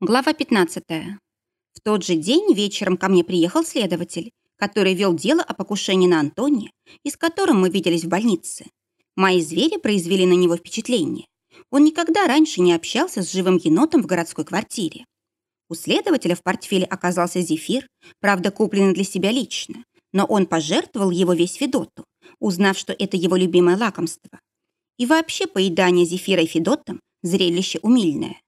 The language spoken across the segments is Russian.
Глава 15. В тот же день вечером ко мне приехал следователь, который вел дело о покушении на Антония, и с которым мы виделись в больнице. Мои звери произвели на него впечатление. Он никогда раньше не общался с живым енотом в городской квартире. У следователя в портфеле оказался зефир, правда, купленный для себя лично, но он пожертвовал его весь Федоту, узнав, что это его любимое лакомство. И вообще поедание зефира и Федотом – зрелище умильное.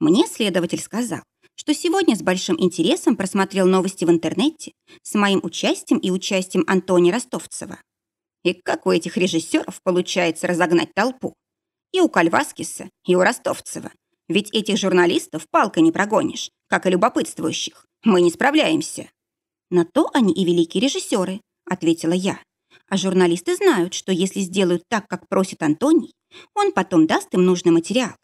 Мне следователь сказал, что сегодня с большим интересом просмотрел новости в интернете с моим участием и участием Антони Ростовцева. И как у этих режиссеров получается разогнать толпу? И у Кальваскиса, и у Ростовцева. Ведь этих журналистов палкой не прогонишь, как и любопытствующих. Мы не справляемся. На то они и великие режиссеры, ответила я. А журналисты знают, что если сделают так, как просит Антоний, он потом даст им нужный материал.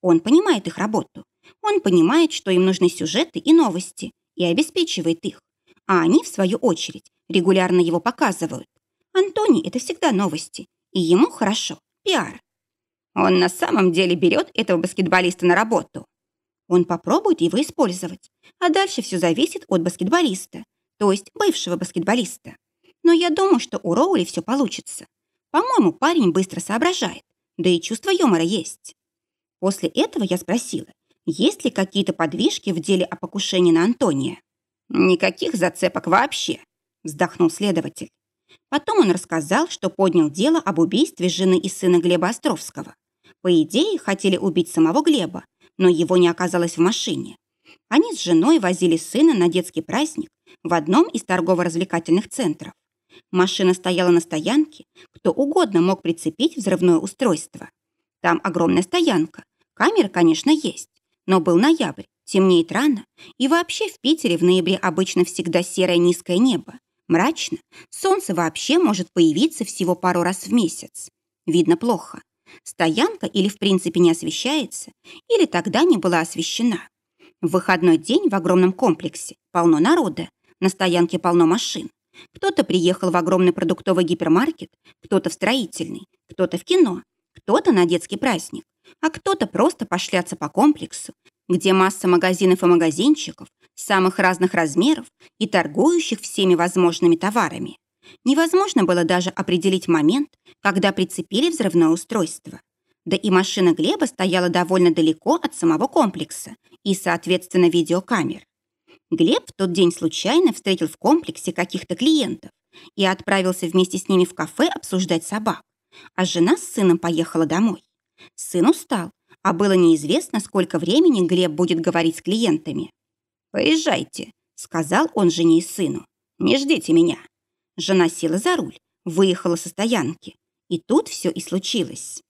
Он понимает их работу. Он понимает, что им нужны сюжеты и новости, и обеспечивает их. А они, в свою очередь, регулярно его показывают. Антони – это всегда новости. И ему хорошо. Пиар. Он на самом деле берет этого баскетболиста на работу. Он попробует его использовать. А дальше все зависит от баскетболиста, то есть бывшего баскетболиста. Но я думаю, что у Роули все получится. По-моему, парень быстро соображает. Да и чувство юмора есть. После этого я спросила, есть ли какие-то подвижки в деле о покушении на Антония. «Никаких зацепок вообще», – вздохнул следователь. Потом он рассказал, что поднял дело об убийстве жены и сына Глеба Островского. По идее, хотели убить самого Глеба, но его не оказалось в машине. Они с женой возили сына на детский праздник в одном из торгово-развлекательных центров. Машина стояла на стоянке, кто угодно мог прицепить взрывное устройство. Там огромная стоянка, камеры, конечно, есть, но был ноябрь, темнеет рано, и вообще в Питере в ноябре обычно всегда серое низкое небо. Мрачно, солнце вообще может появиться всего пару раз в месяц. Видно плохо. Стоянка или в принципе не освещается, или тогда не была освещена. В выходной день в огромном комплексе полно народа, на стоянке полно машин. Кто-то приехал в огромный продуктовый гипермаркет, кто-то в строительный, кто-то в кино, кто-то на детский праздник, а кто-то просто пошляться по комплексу, где масса магазинов и магазинчиков самых разных размеров и торгующих всеми возможными товарами. Невозможно было даже определить момент, когда прицепили взрывное устройство. Да и машина Глеба стояла довольно далеко от самого комплекса и, соответственно, видеокамер. Глеб в тот день случайно встретил в комплексе каких-то клиентов и отправился вместе с ними в кафе обсуждать собак а жена с сыном поехала домой. Сын устал, а было неизвестно, сколько времени Глеб будет говорить с клиентами. «Поезжайте», — сказал он жене и сыну. «Не ждите меня». Жена села за руль, выехала со стоянки. И тут все и случилось.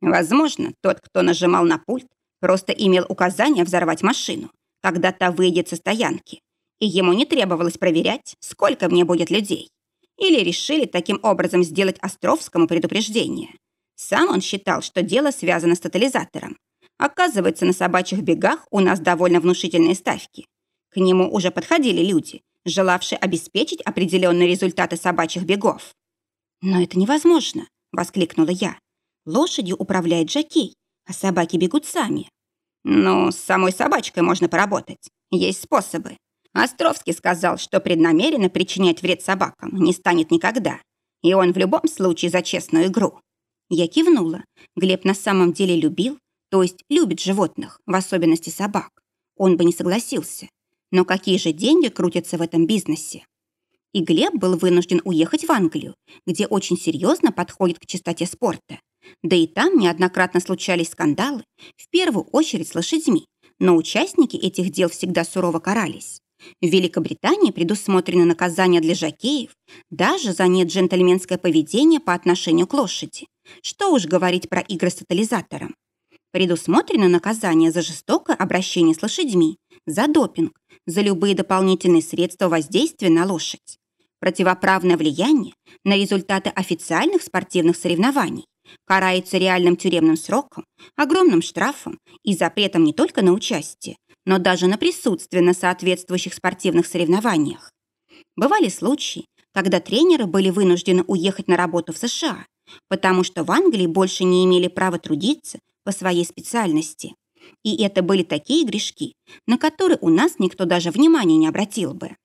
Возможно, тот, кто нажимал на пульт, просто имел указание взорвать машину, когда та выйдет со стоянки, и ему не требовалось проверять, сколько мне будет людей. Или решили таким образом сделать Островскому предупреждение. Сам он считал, что дело связано с тотализатором. Оказывается, на собачьих бегах у нас довольно внушительные ставки. К нему уже подходили люди, желавшие обеспечить определенные результаты собачьих бегов. «Но это невозможно!» — воскликнула я. «Лошадью управляет Джакей, а собаки бегут сами». «Ну, с самой собачкой можно поработать. Есть способы. Островский сказал, что преднамеренно причинять вред собакам не станет никогда. И он в любом случае за честную игру. Я кивнула. Глеб на самом деле любил, то есть любит животных, в особенности собак. Он бы не согласился. Но какие же деньги крутятся в этом бизнесе? И Глеб был вынужден уехать в Англию, где очень серьезно подходит к чистоте спорта. Да и там неоднократно случались скандалы, в первую очередь с лошадьми, но участники этих дел всегда сурово карались. В Великобритании предусмотрено наказание для жокеев даже за неджентльменское поведение по отношению к лошади. Что уж говорить про игры с тотализатором. Предусмотрено наказание за жестокое обращение с лошадьми, за допинг, за любые дополнительные средства воздействия на лошадь. Противоправное влияние на результаты официальных спортивных соревнований карается реальным тюремным сроком, огромным штрафом и запретом не только на участие, но даже на присутствие на соответствующих спортивных соревнованиях. Бывали случаи, когда тренеры были вынуждены уехать на работу в США, потому что в Англии больше не имели права трудиться по своей специальности. И это были такие грешки, на которые у нас никто даже внимания не обратил бы.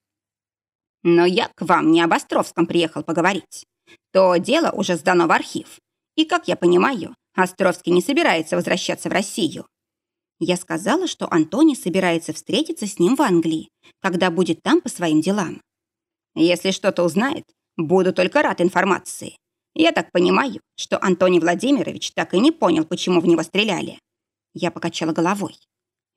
Но я к вам не об Островском приехал поговорить. То дело уже сдано в архив. И, как я понимаю, Островский не собирается возвращаться в Россию. Я сказала, что Антони собирается встретиться с ним в Англии, когда будет там по своим делам. Если что-то узнает, буду только рад информации. Я так понимаю, что Антоний Владимирович так и не понял, почему в него стреляли. Я покачала головой.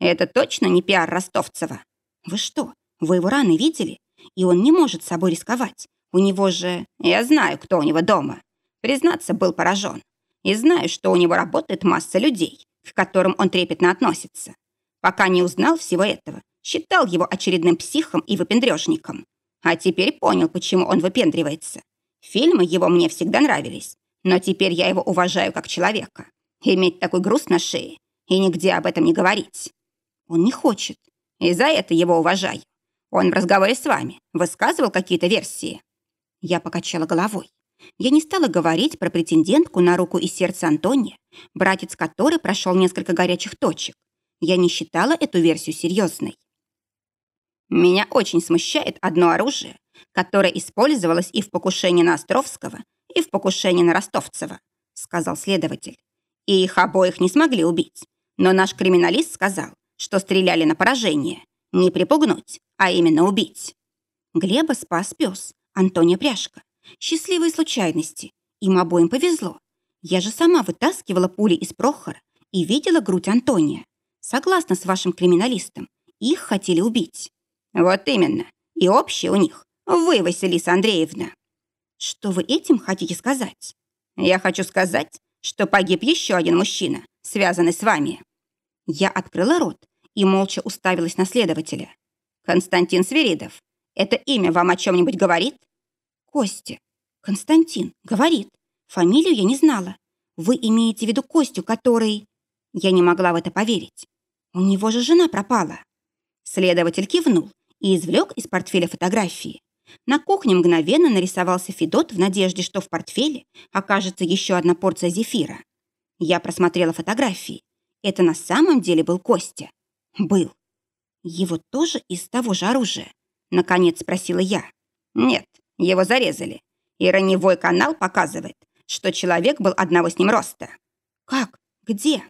Это точно не пиар Ростовцева? Вы что, вы его раны видели? И он не может собой рисковать. У него же... Я знаю, кто у него дома. Признаться, был поражен. И знаю, что у него работает масса людей, к которым он трепетно относится. Пока не узнал всего этого, считал его очередным психом и выпендрежником. А теперь понял, почему он выпендривается. Фильмы его мне всегда нравились, но теперь я его уважаю как человека. Иметь такой груз на шее и нигде об этом не говорить. Он не хочет. И за это его уважаю. Он в разговоре с вами высказывал какие-то версии. Я покачала головой. Я не стала говорить про претендентку на руку и сердце Антония, братец которой прошел несколько горячих точек. Я не считала эту версию серьезной. Меня очень смущает одно оружие, которое использовалось и в покушении на Островского, и в покушении на Ростовцева, сказал следователь. И их обоих не смогли убить. Но наш криминалист сказал, что стреляли на поражение. Не припугнуть, а именно убить. Глеба спас пес, Антония Пряжка. Счастливые случайности. Им обоим повезло. Я же сама вытаскивала пули из Прохора и видела грудь Антония. Согласна с вашим криминалистом, их хотели убить. Вот именно. И общее у них. Вы, Василиса Андреевна. Что вы этим хотите сказать? Я хочу сказать, что погиб еще один мужчина, связанный с вами. Я открыла рот и молча уставилась на следователя. Константин Свиридов. Это имя вам о чем-нибудь говорит? Костя. Константин. Говорит. Фамилию я не знала. Вы имеете в виду Костю, который... Я не могла в это поверить. У него же жена пропала. Следователь кивнул и извлек из портфеля фотографии. На кухне мгновенно нарисовался Федот в надежде, что в портфеле окажется еще одна порция зефира. Я просмотрела фотографии. Это на самом деле был Костя. Был. Его тоже из того же оружия? Наконец спросила я. Нет, его зарезали. И раневой канал показывает, что человек был одного с ним роста. Как? Где?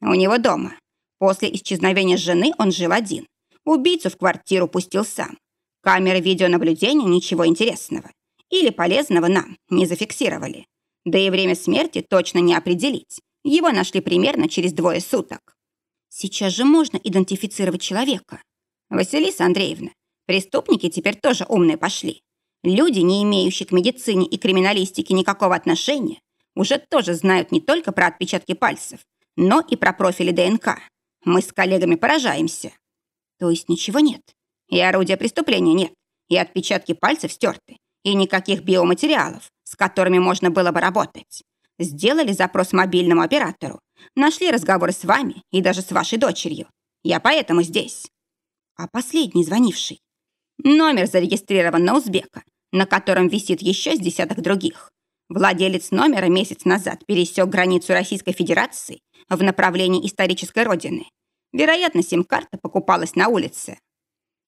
У него дома. После исчезновения жены он жил один. Убийцу в квартиру пустил сам. Камеры видеонаблюдения ничего интересного или полезного нам не зафиксировали. Да и время смерти точно не определить. Его нашли примерно через двое суток. Сейчас же можно идентифицировать человека. Василиса Андреевна, преступники теперь тоже умные пошли. Люди, не имеющие к медицине и криминалистике никакого отношения, уже тоже знают не только про отпечатки пальцев, но и про профили ДНК. Мы с коллегами поражаемся. То есть ничего нет. И орудия преступления нет. И отпечатки пальцев стерты. И никаких биоматериалов, с которыми можно было бы работать. Сделали запрос мобильному оператору. Нашли разговоры с вами и даже с вашей дочерью. Я поэтому здесь. А последний звонивший? Номер зарегистрирован на узбека, на котором висит еще с десяток других. Владелец номера месяц назад пересек границу Российской Федерации в направлении исторической родины Вероятно, сим-карта покупалась на улице.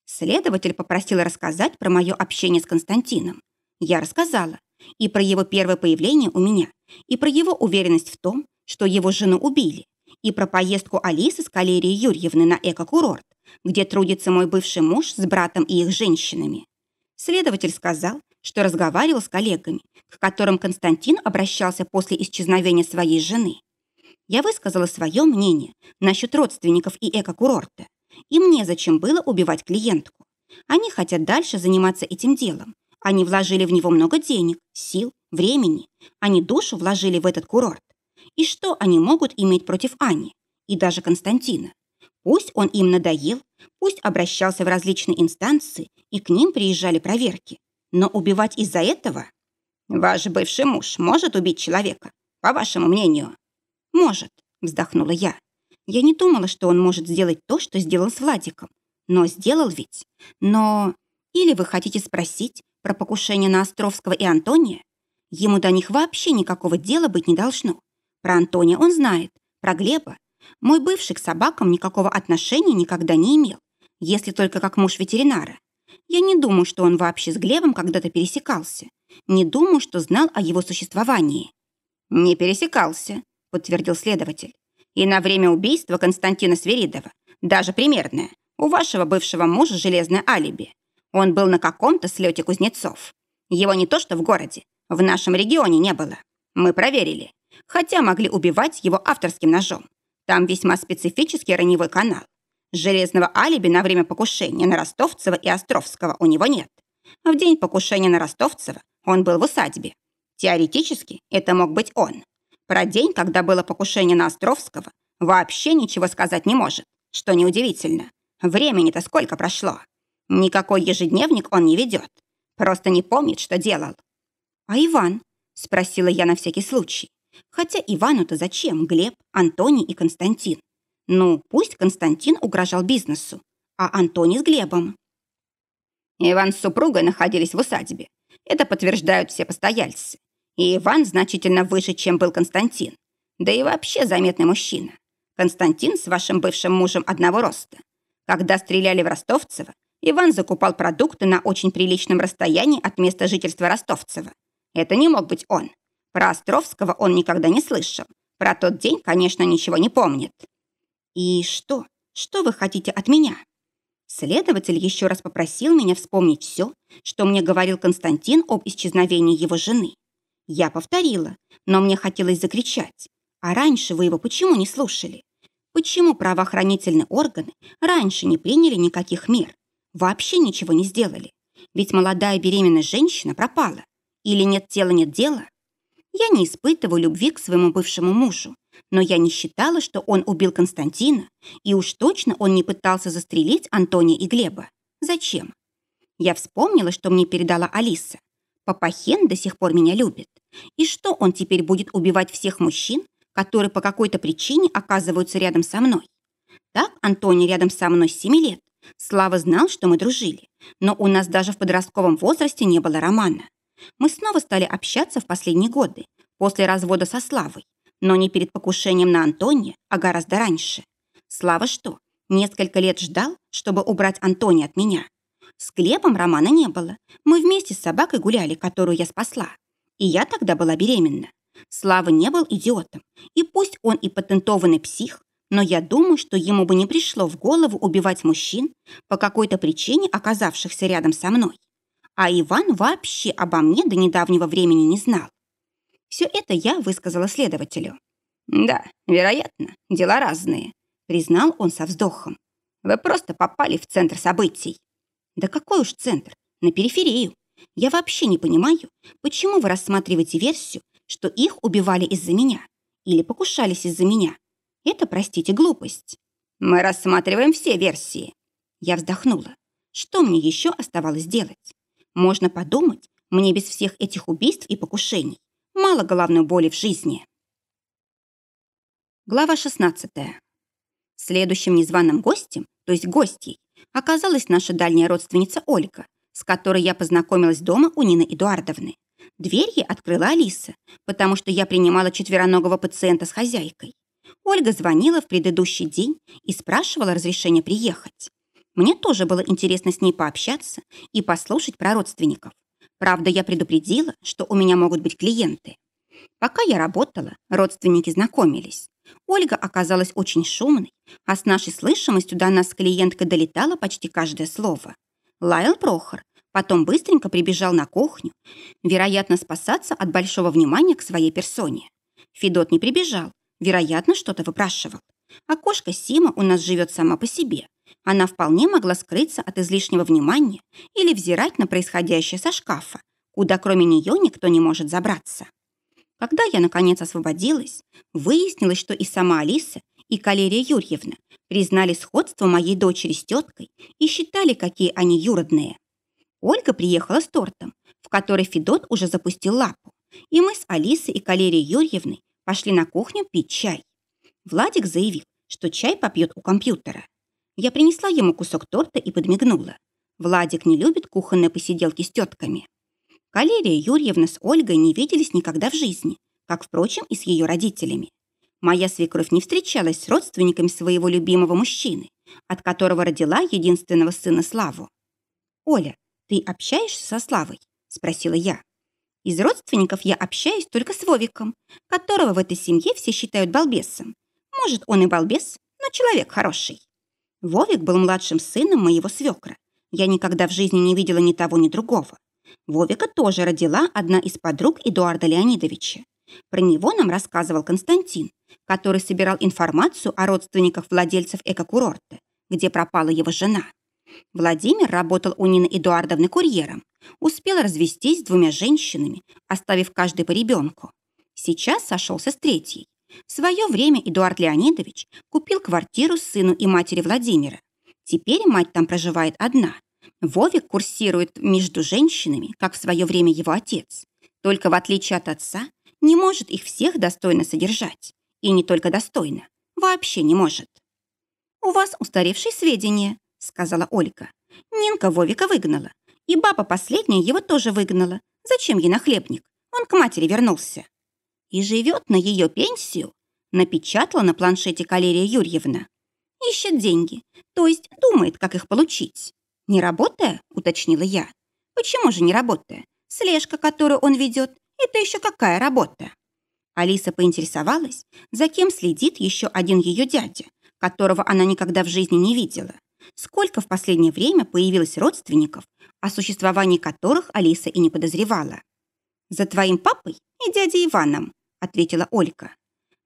Следователь попросил рассказать про мое общение с Константином. Я рассказала. И про его первое появление у меня, и про его уверенность в том, что его жену убили, и про поездку Алисы с Калерией Юрьевны на эко-курорт, где трудится мой бывший муж с братом и их женщинами. Следователь сказал, что разговаривал с коллегами, к которым Константин обращался после исчезновения своей жены. Я высказала свое мнение насчет родственников и эко-курорта. И мне зачем было убивать клиентку. Они хотят дальше заниматься этим делом. Они вложили в него много денег, сил, времени. Они душу вложили в этот курорт. И что они могут иметь против Ани? И даже Константина? Пусть он им надоел, пусть обращался в различные инстанции, и к ним приезжали проверки. Но убивать из-за этого? Ваш бывший муж может убить человека, по вашему мнению? «Может», — вздохнула я. «Я не думала, что он может сделать то, что сделал с Владиком. Но сделал ведь. Но... Или вы хотите спросить про покушение на Островского и Антония? Ему до них вообще никакого дела быть не должно. Про Антония он знает, про Глеба. Мой бывший к собакам никакого отношения никогда не имел, если только как муж ветеринара. Я не думаю, что он вообще с Глебом когда-то пересекался. Не думаю, что знал о его существовании. «Не пересекался», — подтвердил следователь. «И на время убийства Константина Сверидова, даже примерное, у вашего бывшего мужа железное алиби. Он был на каком-то слете кузнецов. Его не то что в городе, в нашем регионе не было. Мы проверили. Хотя могли убивать его авторским ножом. Там весьма специфический раневой канал. Железного алиби на время покушения на Ростовцева и Островского у него нет. В день покушения на Ростовцева он был в усадьбе. Теоретически это мог быть он. Про день, когда было покушение на Островского, вообще ничего сказать не может, что неудивительно. Времени-то сколько прошло. Никакой ежедневник он не ведет. Просто не помнит, что делал. «А Иван?» – спросила я на всякий случай. Хотя Ивану-то зачем Глеб, Антоний и Константин? Ну, пусть Константин угрожал бизнесу, а Антоний с Глебом. Иван с супругой находились в усадьбе. Это подтверждают все постояльцы. И Иван значительно выше, чем был Константин. Да и вообще заметный мужчина. Константин с вашим бывшим мужем одного роста. Когда стреляли в Ростовцева, Иван закупал продукты на очень приличном расстоянии от места жительства Ростовцева. Это не мог быть он. Про Островского он никогда не слышал. Про тот день, конечно, ничего не помнит. «И что? Что вы хотите от меня?» Следователь еще раз попросил меня вспомнить все, что мне говорил Константин об исчезновении его жены. Я повторила, но мне хотелось закричать. А раньше вы его почему не слушали? Почему правоохранительные органы раньше не приняли никаких мер? Вообще ничего не сделали? Ведь молодая беременная женщина пропала. Или нет тела, нет дела? Я не испытываю любви к своему бывшему мужу, но я не считала, что он убил Константина, и уж точно он не пытался застрелить Антония и Глеба. Зачем? Я вспомнила, что мне передала Алиса. Папахен до сих пор меня любит. И что он теперь будет убивать всех мужчин, которые по какой-то причине оказываются рядом со мной? Так Антоний рядом со мной с семи лет. Слава знал, что мы дружили, но у нас даже в подростковом возрасте не было романа. Мы снова стали общаться в последние годы, после развода со Славой, но не перед покушением на Антония, а гораздо раньше. Слава что, несколько лет ждал, чтобы убрать Антония от меня? С Глебом романа не было. Мы вместе с собакой гуляли, которую я спасла. И я тогда была беременна. Слава не был идиотом. И пусть он и патентованный псих, но я думаю, что ему бы не пришло в голову убивать мужчин по какой-то причине, оказавшихся рядом со мной. А Иван вообще обо мне до недавнего времени не знал. Все это я высказала следователю. «Да, вероятно, дела разные», — признал он со вздохом. «Вы просто попали в центр событий». «Да какой уж центр? На периферию. Я вообще не понимаю, почему вы рассматриваете версию, что их убивали из-за меня или покушались из-за меня. Это, простите, глупость. Мы рассматриваем все версии». Я вздохнула. Что мне еще оставалось делать? Можно подумать, мне без всех этих убийств и покушений мало головной боли в жизни. Глава 16. Следующим незваным гостем, то есть гостьей, оказалась наша дальняя родственница Ольга, с которой я познакомилась дома у Нины Эдуардовны. Дверь ей открыла Алиса, потому что я принимала четвероногого пациента с хозяйкой. Ольга звонила в предыдущий день и спрашивала разрешения приехать. Мне тоже было интересно с ней пообщаться и послушать про родственников. Правда, я предупредила, что у меня могут быть клиенты. Пока я работала, родственники знакомились. Ольга оказалась очень шумной, а с нашей слышимостью до нас с клиенткой долетало почти каждое слово. Лаял Прохор, потом быстренько прибежал на кухню, вероятно, спасаться от большого внимания к своей персоне. Федот не прибежал, вероятно, что-то выпрашивал. А кошка Сима у нас живет сама по себе, она вполне могла скрыться от излишнего внимания или взирать на происходящее со шкафа, куда кроме нее никто не может забраться. Когда я, наконец, освободилась, выяснилось, что и сама Алиса, и Калерия Юрьевна признали сходство моей дочери с теткой и считали, какие они юродные. Ольга приехала с тортом, в который Федот уже запустил лапу, и мы с Алисой и Калерией Юрьевной пошли на кухню пить чай. Владик заявил, что чай попьет у компьютера. Я принесла ему кусок торта и подмигнула. Владик не любит кухонные посиделки с тетками. Калерия Юрьевна с Ольгой не виделись никогда в жизни, как, впрочем, и с ее родителями. Моя свекровь не встречалась с родственниками своего любимого мужчины, от которого родила единственного сына Славу. «Оля, ты общаешься со Славой?» – спросила я. «Из родственников я общаюсь только с Вовиком, которого в этой семье все считают балбесом. Может, он и балбес, но человек хороший». Вовик был младшим сыном моего свекра. Я никогда в жизни не видела ни того, ни другого. Вовика тоже родила одна из подруг Эдуарда Леонидовича. Про него нам рассказывал Константин, который собирал информацию о родственниках владельцев экокурорта, где пропала его жена. Владимир работал у Нины Эдуардовны курьером, успел развестись с двумя женщинами, оставив каждый по ребенку. Сейчас сошелся с третьей. В свое время Эдуард Леонидович купил квартиру сыну и матери Владимира. Теперь мать там проживает одна. Вовик курсирует между женщинами, как в свое время его отец. Только в отличие от отца, не может их всех достойно содержать. И не только достойно. Вообще не может. «У вас устаревшие сведения», — сказала Ольга. «Нинка Вовика выгнала. И баба последняя его тоже выгнала. Зачем ей нахлебник? Он к матери вернулся. И живет на ее пенсию», — напечатала на планшете Калерия Юрьевна. «Ищет деньги, то есть думает, как их получить. Не работая?» — уточнила я. «Почему же не работая? Слежка, которую он ведет, это еще какая работа?» Алиса поинтересовалась, за кем следит еще один ее дядя, которого она никогда в жизни не видела. Сколько в последнее время появилось родственников, о существовании которых Алиса и не подозревала. «За твоим папой и дядей Иваном», — ответила Олька.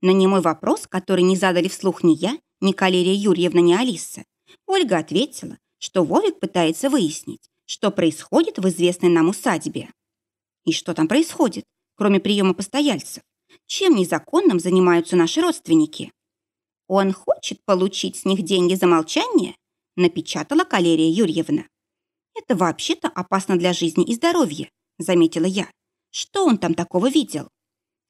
На немой вопрос, который не задали вслух ни я, ни Калерия Юрьевна, ни Алиса, Ольга ответила, что Вовик пытается выяснить, что происходит в известной нам усадьбе. И что там происходит, кроме приема постояльцев? Чем незаконным занимаются наши родственники? Он хочет получить с них деньги за молчание? Напечатала Калерия Юрьевна. Это вообще-то опасно для жизни и здоровья, заметила я. Что он там такого видел?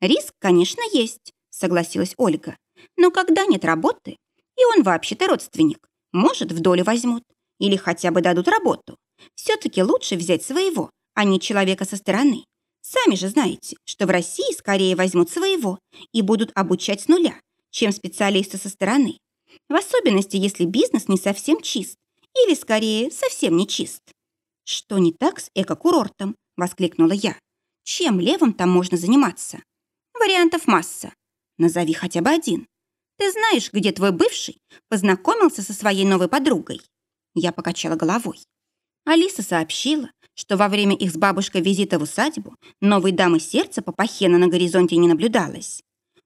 Риск, конечно, есть, согласилась Ольга. Но когда нет работы, и он вообще-то родственник, может, в долю возьмут или хотя бы дадут работу. Все-таки лучше взять своего, а не человека со стороны. Сами же знаете, что в России скорее возьмут своего и будут обучать с нуля, чем специалисты со стороны. В особенности, если бизнес не совсем чист или, скорее, совсем не чист. «Что не так с эко-курортом?» – воскликнула я. «Чем левым там можно заниматься?» «Вариантов масса. Назови хотя бы один. Ты знаешь, где твой бывший познакомился со своей новой подругой?» Я покачала головой. Алиса сообщила, что во время их с бабушкой визита в усадьбу новой дамы сердца Папахена на горизонте не наблюдалось.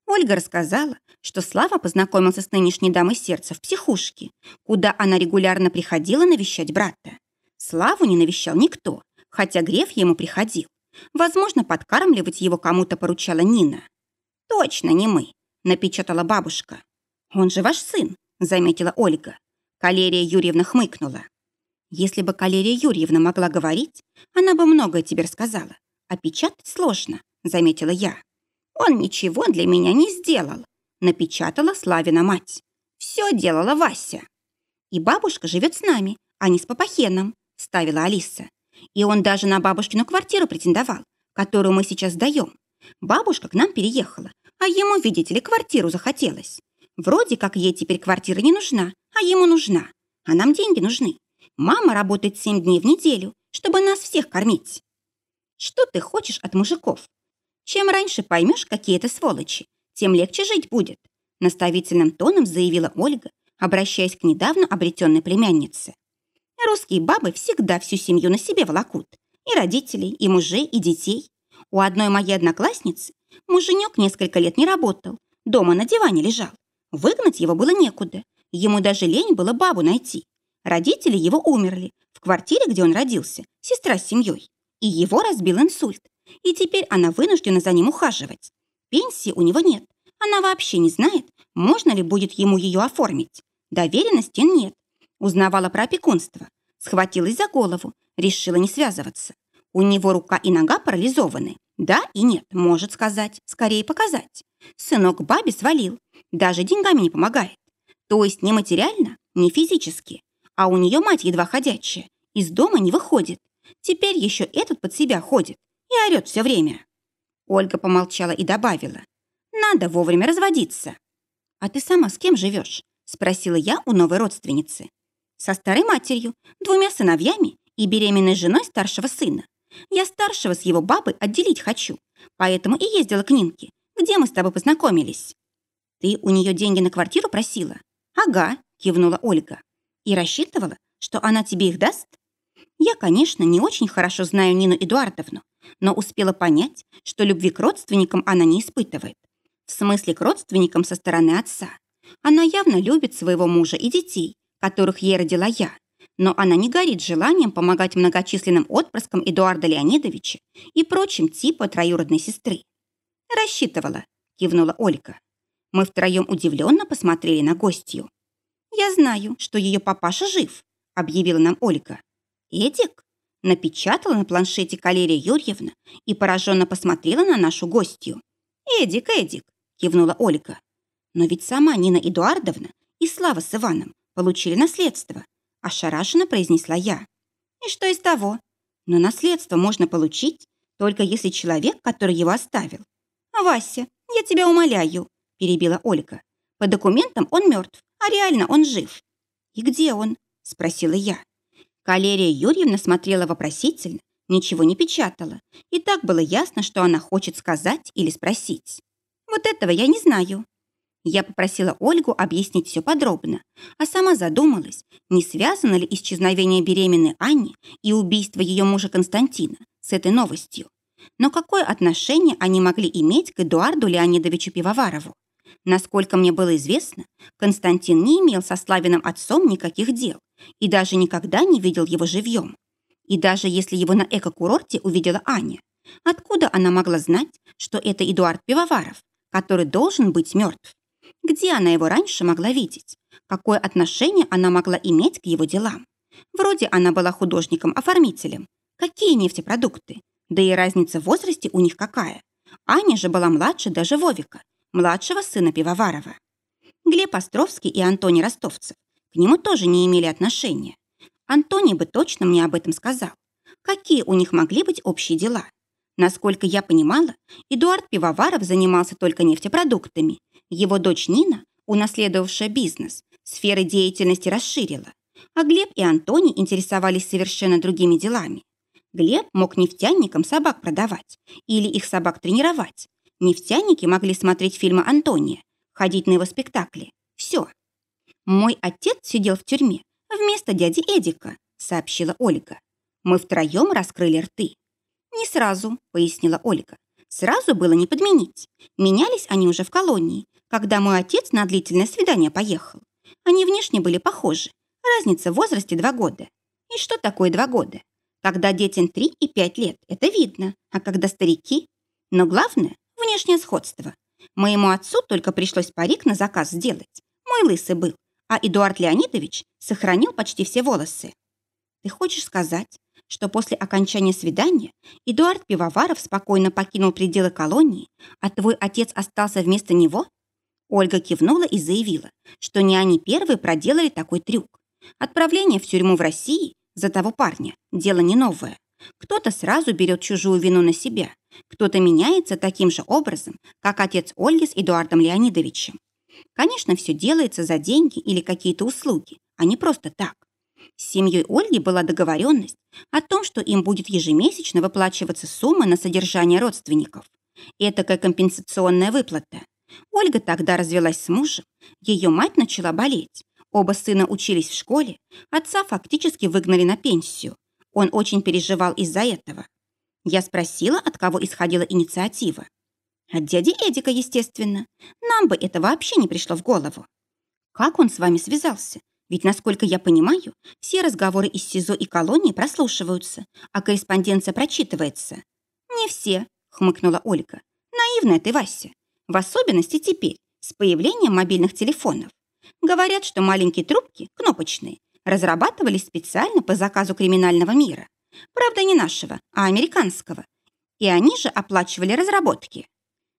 Ольга рассказала, что Слава познакомился с нынешней дамой сердца в психушке, куда она регулярно приходила навещать брата. Славу не навещал никто, хотя Греф ему приходил. Возможно, подкармливать его кому-то поручала Нина. «Точно не мы», — напечатала бабушка. «Он же ваш сын», — заметила Ольга. Калерия Юрьевна хмыкнула. Если бы Калерия Юрьевна могла говорить, она бы многое тебе рассказала. А печатать сложно, заметила я. Он ничего для меня не сделал, напечатала Славина мать. Все делала Вася. И бабушка живет с нами, а не с Папахеном, ставила Алиса. И он даже на бабушкину квартиру претендовал, которую мы сейчас сдаем. Бабушка к нам переехала, а ему, видите ли, квартиру захотелось. Вроде как ей теперь квартира не нужна, а ему нужна. А нам деньги нужны. Мама работает семь дней в неделю, чтобы нас всех кормить. Что ты хочешь от мужиков? Чем раньше поймешь, какие это сволочи, тем легче жить будет, наставительным тоном заявила Ольга, обращаясь к недавно обретенной племяннице. Русские бабы всегда всю семью на себе волокут. И родителей, и мужей, и детей. У одной моей одноклассницы муженек несколько лет не работал, дома на диване лежал. Выгнать его было некуда. Ему даже лень было бабу найти. Родители его умерли. В квартире, где он родился, сестра с семьей. И его разбил инсульт. И теперь она вынуждена за ним ухаживать. Пенсии у него нет. Она вообще не знает, можно ли будет ему ее оформить. Доверенности нет. Узнавала про опекунство. Схватилась за голову. Решила не связываться. У него рука и нога парализованы. Да и нет, может сказать, скорее показать. Сынок бабе свалил. Даже деньгами не помогает. То есть не материально, не физически. А у нее мать едва ходячая, из дома не выходит. Теперь еще этот под себя ходит и орет все время. Ольга помолчала и добавила. Надо вовремя разводиться. «А ты сама с кем живешь?» – спросила я у новой родственницы. «Со старой матерью, двумя сыновьями и беременной женой старшего сына. Я старшего с его бабой отделить хочу, поэтому и ездила к Нинке, где мы с тобой познакомились». «Ты у нее деньги на квартиру просила?» «Ага», – кивнула Ольга. «И рассчитывала, что она тебе их даст?» Я, конечно, не очень хорошо знаю Нину Эдуардовну, но успела понять, что любви к родственникам она не испытывает. В смысле к родственникам со стороны отца. Она явно любит своего мужа и детей, которых ей родила я, но она не горит желанием помогать многочисленным отпрыскам Эдуарда Леонидовича и прочим типа троюродной сестры. «Рассчитывала», — кивнула Ольга. Мы втроем удивленно посмотрели на гостью. «Я знаю, что ее папаша жив», — объявила нам Ольга. «Эдик?» — напечатала на планшете Калерия Юрьевна и пораженно посмотрела на нашу гостью. «Эдик, Эдик!» — кивнула Ольга. «Но ведь сама Нина Эдуардовна и Слава с Иваном получили наследство», — ошарашенно произнесла я. «И что из того? Но наследство можно получить, только если человек, который его оставил. «Вася, я тебя умоляю», — перебила Ольга. «По документам он мертв, а реально он жив». «И где он?» — спросила я. Калерия Юрьевна смотрела вопросительно, ничего не печатала, и так было ясно, что она хочет сказать или спросить. «Вот этого я не знаю». Я попросила Ольгу объяснить все подробно, а сама задумалась, не связано ли исчезновение беременной Анни и убийство ее мужа Константина с этой новостью. Но какое отношение они могли иметь к Эдуарду Леонидовичу Пивоварову? Насколько мне было известно, Константин не имел со Славиным отцом никаких дел и даже никогда не видел его живьем. И даже если его на эко-курорте увидела Аня, откуда она могла знать, что это Эдуард Пивоваров, который должен быть мертв? Где она его раньше могла видеть? Какое отношение она могла иметь к его делам? Вроде она была художником-оформителем. Какие нефтепродукты? Да и разница в возрасте у них какая? Аня же была младше даже Вовика, младшего сына Пивоварова. Глеб Островский и Антоний Ростовцев к нему тоже не имели отношения. Антоний бы точно мне об этом сказал. Какие у них могли быть общие дела? Насколько я понимала, Эдуард Пивоваров занимался только нефтепродуктами. Его дочь Нина, унаследовавшая бизнес, сферы деятельности расширила. А Глеб и Антоний интересовались совершенно другими делами. Глеб мог нефтяникам собак продавать или их собак тренировать. Нефтяники могли смотреть фильмы Антония, ходить на его спектакли. Все. Мой отец сидел в тюрьме вместо дяди Эдика, сообщила Ольга. Мы втроем раскрыли рты. Не сразу, пояснила Ольга. Сразу было не подменить. Менялись они уже в колонии, когда мой отец на длительное свидание поехал. Они внешне были похожи. Разница в возрасте два года. И что такое два года? Когда детям три и пять лет, это видно. А когда старики? Но главное – внешнее сходство. Моему отцу только пришлось парик на заказ сделать. Мой лысый был, а Эдуард Леонидович сохранил почти все волосы. Ты хочешь сказать, что после окончания свидания Эдуард Пивоваров спокойно покинул пределы колонии, а твой отец остался вместо него? Ольга кивнула и заявила, что не они первые проделали такой трюк. Отправление в тюрьму в России за того парня – дело не новое. Кто-то сразу берет чужую вину на себя, кто-то меняется таким же образом, как отец Ольги с Эдуардом Леонидовичем. Конечно, все делается за деньги или какие-то услуги, а не просто так. С семьей Ольги была договоренность о том, что им будет ежемесячно выплачиваться сумма на содержание родственников. Этакая компенсационная выплата. Ольга тогда развелась с мужем, ее мать начала болеть. Оба сына учились в школе, отца фактически выгнали на пенсию. Он очень переживал из-за этого. Я спросила, от кого исходила инициатива. От дяди Эдика, естественно. Нам бы это вообще не пришло в голову. Как он с вами связался? Ведь, насколько я понимаю, все разговоры из СИЗО и колонии прослушиваются, а корреспонденция прочитывается. Не все, хмыкнула Ольга. Наивная ты, Вася. В особенности теперь, с появлением мобильных телефонов. Говорят, что маленькие трубки, кнопочные, разрабатывались специально по заказу криминального мира. Правда, не нашего, а американского. И они же оплачивали разработки.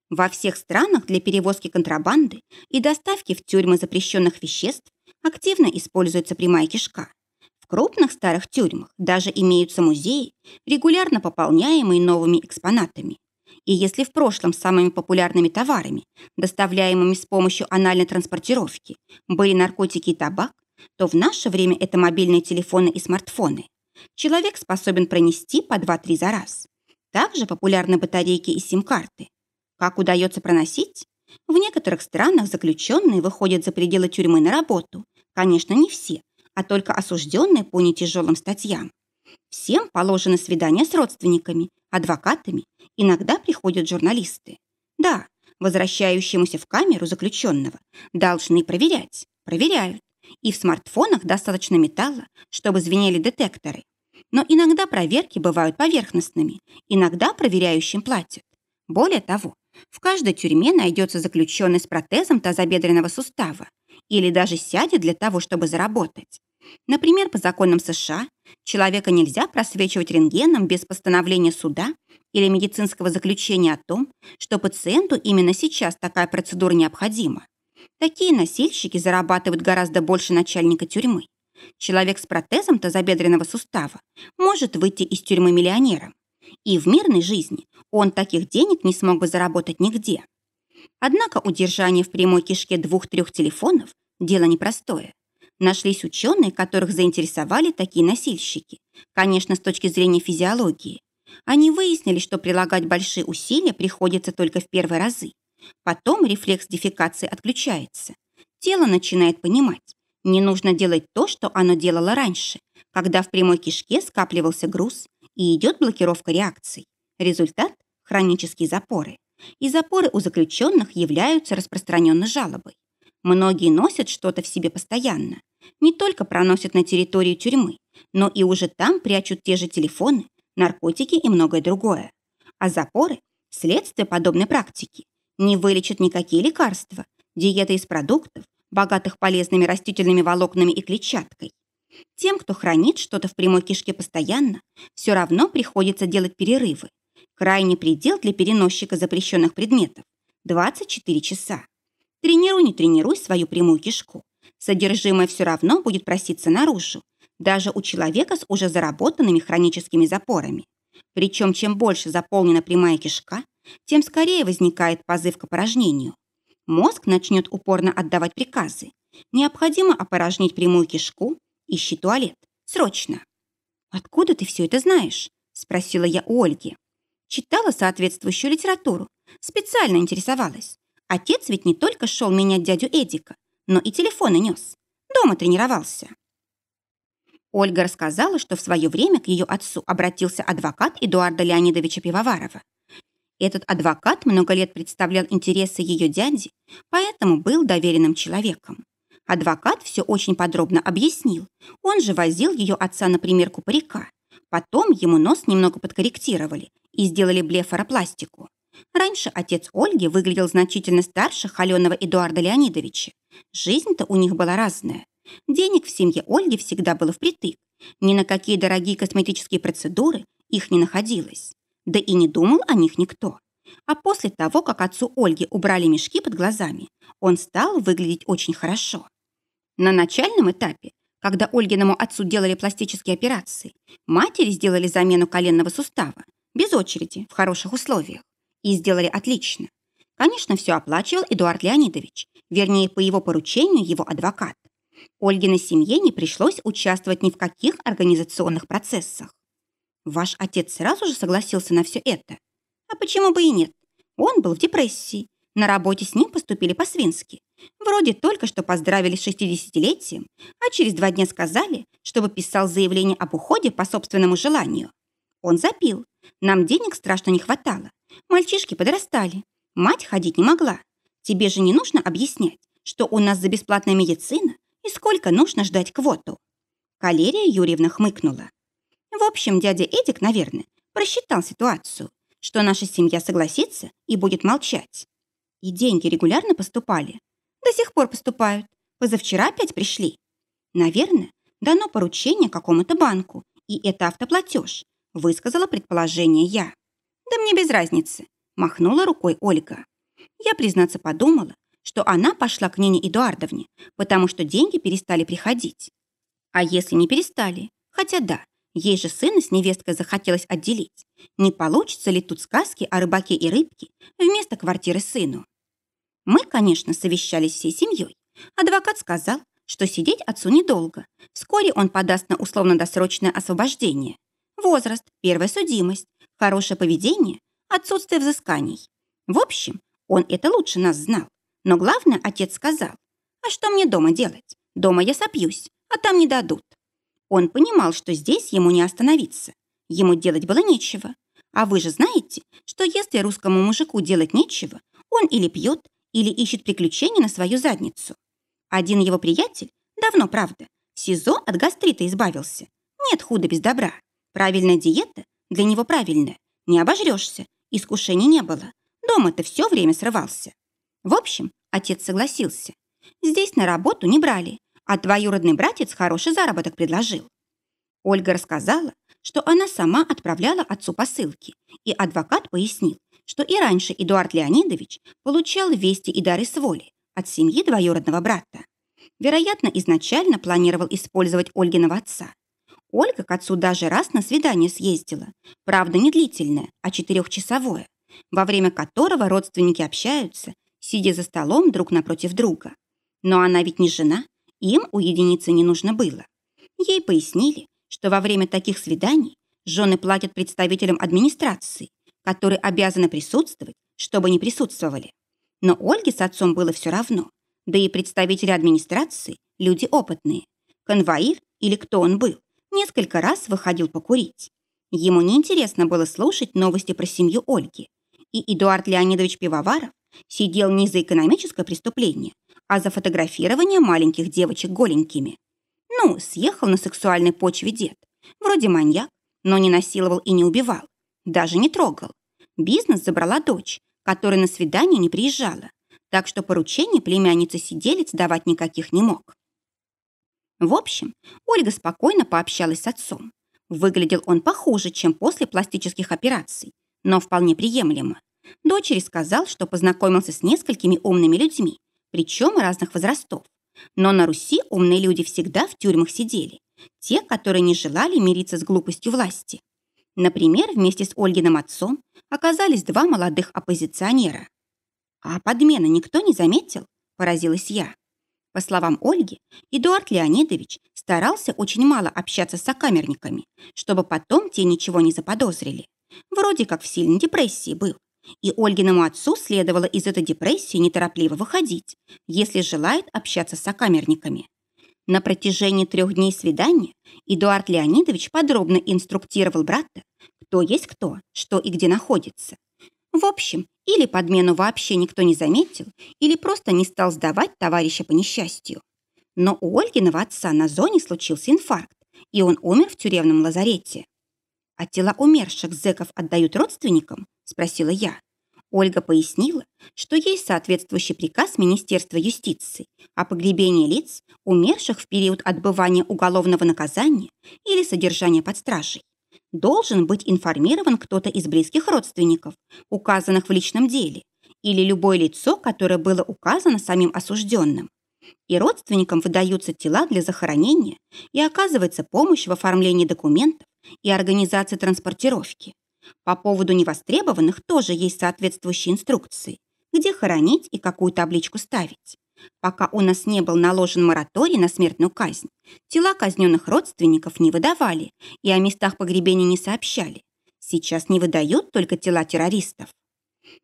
Во всех странах для перевозки контрабанды и доставки в тюрьмы запрещенных веществ активно используется прямая кишка. В крупных старых тюрьмах даже имеются музеи, регулярно пополняемые новыми экспонатами. И если в прошлом самыми популярными товарами, доставляемыми с помощью анальной транспортировки, были наркотики и табак, то в наше время это мобильные телефоны и смартфоны. Человек способен пронести по 2-3 за раз. Также популярны батарейки и сим-карты. Как удается проносить? В некоторых странах заключенные выходят за пределы тюрьмы на работу. Конечно, не все, а только осужденные по нетяжелым статьям. Всем положено свидание с родственниками, адвокатами, иногда приходят журналисты. Да, возвращающемуся в камеру заключенного должны проверять, проверяют. И в смартфонах достаточно металла, чтобы звенели детекторы. Но иногда проверки бывают поверхностными, иногда проверяющим платят. Более того, в каждой тюрьме найдется заключенный с протезом тазобедренного сустава или даже сядет для того, чтобы заработать. Например, по законам США человека нельзя просвечивать рентгеном без постановления суда или медицинского заключения о том, что пациенту именно сейчас такая процедура необходима. Такие носильщики зарабатывают гораздо больше начальника тюрьмы. Человек с протезом тазобедренного сустава может выйти из тюрьмы миллионером. И в мирной жизни он таких денег не смог бы заработать нигде. Однако удержание в прямой кишке двух-трех телефонов – дело непростое. Нашлись ученые, которых заинтересовали такие носильщики. Конечно, с точки зрения физиологии. Они выяснили, что прилагать большие усилия приходится только в первые разы. Потом рефлекс дефекации отключается. Тело начинает понимать, не нужно делать то, что оно делало раньше, когда в прямой кишке скапливался груз и идет блокировка реакций. Результат – хронические запоры. И запоры у заключенных являются распространенной жалобой. Многие носят что-то в себе постоянно. Не только проносят на территорию тюрьмы, но и уже там прячут те же телефоны, наркотики и многое другое. А запоры – следствие подобной практики. Не вылечат никакие лекарства, диета из продуктов, богатых полезными растительными волокнами и клетчаткой. Тем, кто хранит что-то в прямой кишке постоянно, все равно приходится делать перерывы. Крайний предел для переносчика запрещенных предметов – 24 часа. Тренируй, не тренируй свою прямую кишку. Содержимое все равно будет проситься наружу, даже у человека с уже заработанными хроническими запорами. Причем чем больше заполнена прямая кишка, тем скорее возникает позыв к опорожнению. Мозг начнет упорно отдавать приказы. Необходимо опорожнить прямую кишку, ищи туалет. Срочно. «Откуда ты все это знаешь?» – спросила я у Ольги. Читала соответствующую литературу, специально интересовалась. Отец ведь не только шел менять дядю Эдика, но и телефоны нес. Дома тренировался. Ольга рассказала, что в свое время к ее отцу обратился адвокат Эдуарда Леонидовича Пивоварова. Этот адвокат много лет представлял интересы ее дяди, поэтому был доверенным человеком. Адвокат все очень подробно объяснил. Он же возил ее отца на примерку парика. Потом ему нос немного подкорректировали и сделали блефаропластику. Раньше отец Ольги выглядел значительно старше холеного Эдуарда Леонидовича. Жизнь-то у них была разная. Денег в семье Ольги всегда было впритык. Ни на какие дорогие косметические процедуры их не находилось. Да и не думал о них никто. А после того, как отцу Ольги убрали мешки под глазами, он стал выглядеть очень хорошо. На начальном этапе, когда Ольгиному отцу делали пластические операции, матери сделали замену коленного сустава, без очереди, в хороших условиях. И сделали отлично. Конечно, все оплачивал Эдуард Леонидович, вернее, по его поручению его адвокат. Ольгиной семье не пришлось участвовать ни в каких организационных процессах. Ваш отец сразу же согласился на все это? А почему бы и нет? Он был в депрессии. На работе с ним поступили по-свински. Вроде только что поздравили с 60-летием, а через два дня сказали, чтобы писал заявление об уходе по собственному желанию. Он запил. Нам денег страшно не хватало. Мальчишки подрастали. Мать ходить не могла. Тебе же не нужно объяснять, что у нас за бесплатная медицина и сколько нужно ждать квоту. Калерия Юрьевна хмыкнула. В общем, дядя Эдик, наверное, просчитал ситуацию, что наша семья согласится и будет молчать. И деньги регулярно поступали. До сих пор поступают. Позавчера опять пришли. Наверное, дано поручение какому-то банку, и это автоплатеж, высказала предположение я. Да мне без разницы, махнула рукой Ольга. Я, признаться, подумала, что она пошла к Нине Эдуардовне, потому что деньги перестали приходить. А если не перестали? Хотя да, Ей же сына с невесткой захотелось отделить. Не получится ли тут сказки о рыбаке и рыбке вместо квартиры сыну? Мы, конечно, совещались всей семьей. Адвокат сказал, что сидеть отцу недолго. Вскоре он подаст на условно-досрочное освобождение. Возраст, первая судимость, хорошее поведение, отсутствие взысканий. В общем, он это лучше нас знал. Но главное, отец сказал, а что мне дома делать? Дома я сопьюсь, а там не дадут. Он понимал, что здесь ему не остановиться. Ему делать было нечего. А вы же знаете, что если русскому мужику делать нечего, он или пьет, или ищет приключения на свою задницу. Один его приятель, давно, правда, в СИЗО от гастрита избавился. Нет худа без добра. Правильная диета для него правильная. Не обожрешься, искушений не было. Дома-то все время срывался. В общем, отец согласился. Здесь на работу не брали, а двоюродный братец хороший заработок предложил. Ольга рассказала, что она сама отправляла отцу посылки, и адвокат пояснил, что и раньше Эдуард Леонидович получал вести и дары с воли от семьи двоюродного брата. Вероятно, изначально планировал использовать Ольгиного отца. Ольга к отцу даже раз на свидание съездила, правда, не длительное, а четырехчасовое, во время которого родственники общаются, сидя за столом друг напротив друга. Но она ведь не жена, им уединиться не нужно было. Ей пояснили, что во время таких свиданий жены платят представителям администрации, которые обязаны присутствовать, чтобы не присутствовали. Но Ольге с отцом было все равно, да и представители администрации – люди опытные. Конвоир, или кто он был, несколько раз выходил покурить. Ему неинтересно было слушать новости про семью Ольги. И Эдуард Леонидович Пивоваров сидел не за экономическое преступление, а за фотографирование маленьких девочек голенькими. Ну, съехал на сексуальной почве дед. Вроде маньяк, но не насиловал и не убивал. Даже не трогал. Бизнес забрала дочь, которая на свидание не приезжала. Так что поручений племянницы сиделец давать никаких не мог. В общем, Ольга спокойно пообщалась с отцом. Выглядел он похуже, чем после пластических операций, но вполне приемлемо. Дочери сказал, что познакомился с несколькими умными людьми, причем разных возрастов. Но на Руси умные люди всегда в тюрьмах сидели. Те, которые не желали мириться с глупостью власти. Например, вместе с Ольгиным отцом оказались два молодых оппозиционера. А подмены никто не заметил, поразилась я. По словам Ольги, Эдуард Леонидович старался очень мало общаться с сокамерниками, чтобы потом те ничего не заподозрили. Вроде как в сильной депрессии был. И Ольгиному отцу следовало из этой депрессии неторопливо выходить, если желает общаться с сокамерниками. На протяжении трех дней свидания Эдуард Леонидович подробно инструктировал брата, кто есть кто, что и где находится. В общем, или подмену вообще никто не заметил, или просто не стал сдавать товарища по несчастью. Но у Ольгиного отца на зоне случился инфаркт, и он умер в тюремном лазарете. «А тела умерших зэков отдают родственникам?» – спросила я. Ольга пояснила, что есть соответствующий приказ Министерства юстиции о погребении лиц, умерших в период отбывания уголовного наказания или содержания под стражей. Должен быть информирован кто-то из близких родственников, указанных в личном деле, или любое лицо, которое было указано самим осужденным. И родственникам выдаются тела для захоронения и оказывается помощь в оформлении документов и организации транспортировки. По поводу невостребованных тоже есть соответствующие инструкции, где хоронить и какую табличку ставить. Пока у нас не был наложен мораторий на смертную казнь, тела казненных родственников не выдавали и о местах погребения не сообщали. Сейчас не выдают только тела террористов.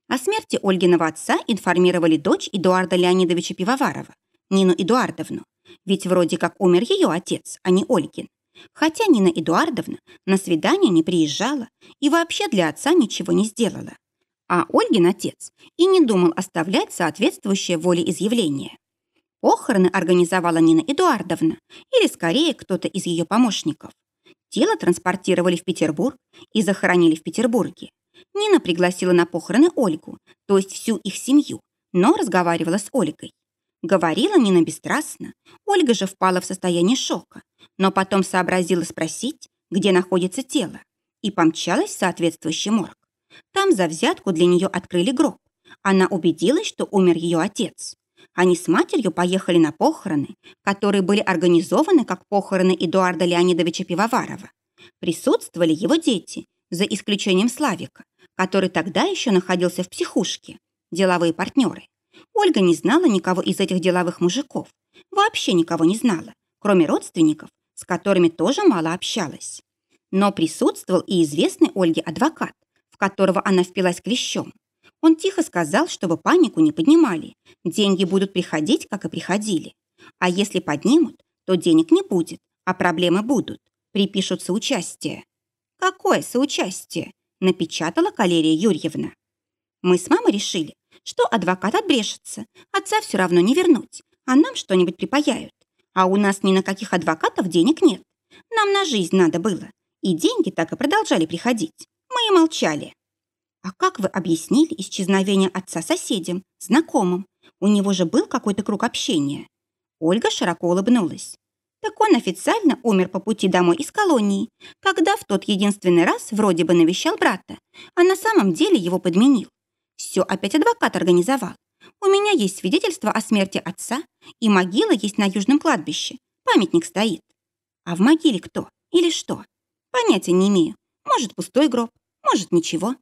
О смерти Ольгиного отца информировали дочь Эдуарда Леонидовича Пивоварова, Нину Эдуардовну, ведь вроде как умер ее отец, а не Ольгин. Хотя Нина Эдуардовна на свидание не приезжала и вообще для отца ничего не сделала. А Ольгин отец и не думал оставлять соответствующее волеизъявление. Похороны организовала Нина Эдуардовна или, скорее, кто-то из ее помощников. Тело транспортировали в Петербург и захоронили в Петербурге. Нина пригласила на похороны Ольгу, то есть всю их семью, но разговаривала с Ольгой. Говорила Нина бесстрастно. Ольга же впала в состояние шока, но потом сообразила спросить, где находится тело, и помчалась в соответствующий морг. Там за взятку для нее открыли гроб. Она убедилась, что умер ее отец. Они с матерью поехали на похороны, которые были организованы как похороны Эдуарда Леонидовича Пивоварова. присутствовали его дети, за исключением Славика, который тогда еще находился в психушке, деловые партнеры. Ольга не знала никого из этих деловых мужиков, вообще никого не знала, кроме родственников, с которыми тоже мало общалась. Но присутствовал и известный Ольге адвокат, которого она впилась клещом. Он тихо сказал, чтобы панику не поднимали. Деньги будут приходить, как и приходили. А если поднимут, то денег не будет, а проблемы будут. Припишут соучастие. «Какое соучастие?» – напечатала Калерия Юрьевна. Мы с мамой решили, что адвокат отбрешется, отца все равно не вернуть, а нам что-нибудь припаяют. А у нас ни на каких адвокатов денег нет. Нам на жизнь надо было. И деньги так и продолжали приходить. Мы молчали. А как вы объяснили исчезновение отца соседям, знакомым? У него же был какой-то круг общения. Ольга широко улыбнулась. Так он официально умер по пути домой из колонии, когда в тот единственный раз вроде бы навещал брата, а на самом деле его подменил. Все опять адвокат организовал. У меня есть свидетельство о смерти отца, и могила есть на южном кладбище. Памятник стоит. А в могиле кто или что? Понятия не имею. Может, пустой гроб, может, ничего.